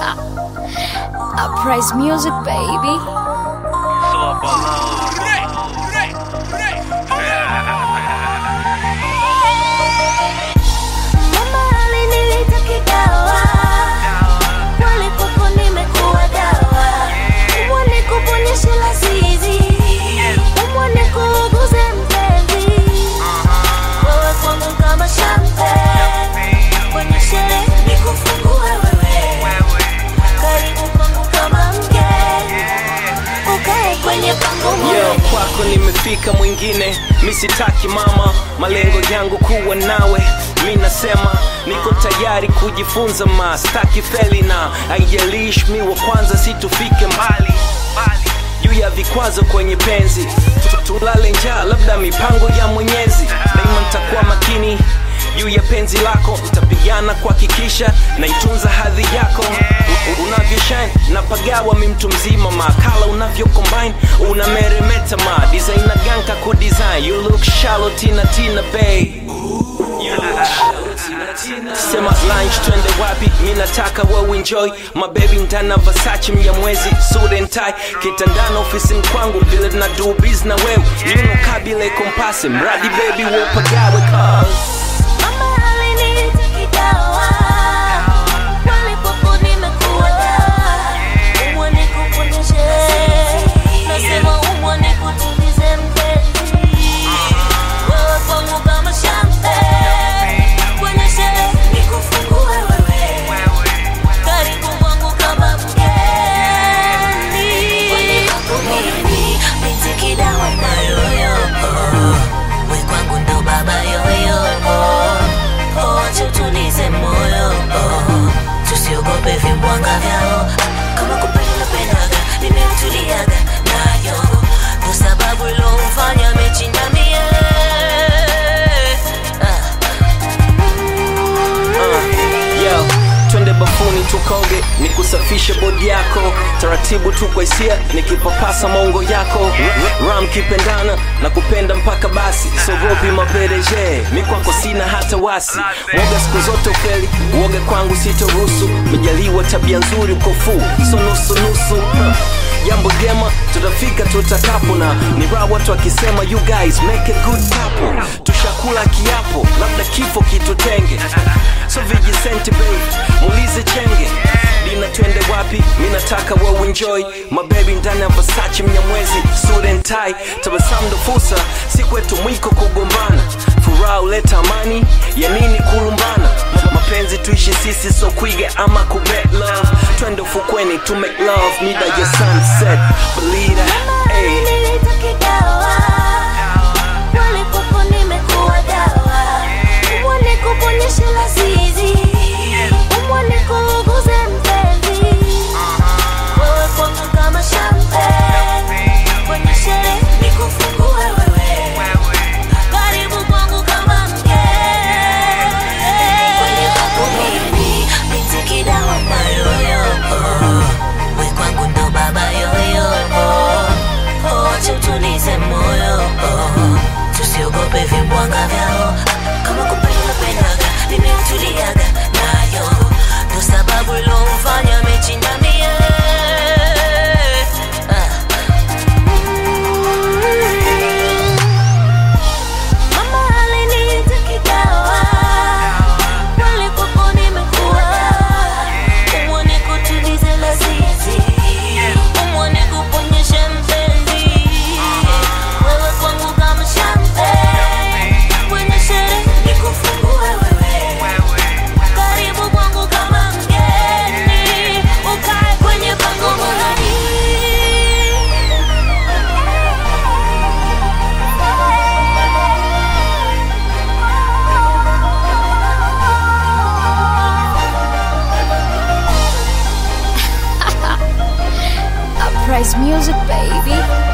I praise music, baby. Kwako nimefika mwingine, mi sitaki mama, malengo yangu kuwa nawe. Mi nasema niko tayari kujifunza ma, staki feli na haijalishi mi wa kwanza, situfike mbali. Juu ya vikwazo kwenye penzi, Tu- tulale njaa, labda mipango ya Mwenyezi. Daima ntakuwa makini. Juu ya penzi lako, utapigana kuhakikisha naitunza hadhi yako. Unavyoshine unavyoshine napagawa mi mtu mzima. Makala unavyo combine unameremeta ma designer ganka ku design. You look shallow tina tina bay You look shallow, tina, tina. sema lunch twende wapi? Mi nataka wewe enjoy. Mabebi ndana vasachi mnyamwezi suit and tie. Kitandana ofisini kwangu vile na do biz na wewe. Yuno kabile kompase mradi baby wopagawe cause nikusafishe bodi yako. Taratibu tu kwa hisia, nikipapasa maungo yako. Ram kipendana na kupenda mpaka basi, sogopi mapereje, mi kwako sina hata wasi, woga siku zote ukweli woga kwangu sitoruhusu, mejaliwa tabia nzuri uko fu so nusu nusu. Huh. Jambo jema tutafika tutakapo, na ni raha watu wakisema you guys make a good couple. Tushakula kiapo, labda kifo kitutenge, so vijisenti mulize chenge. Dina, twende wapi? Mi nataka my baby ndani ya Versace mnyamwezi sudentai tabasamu ndo fursa, si kwetu mwiko kugombana, furaha uleta amani, ya nini kulumbana? Ma- Mapenzi tuishi sisi, so kuiga ama kubet love, twende ufukweni to make love, mida ya sunset, believe hivi mwanga vya Paradise Music, baby.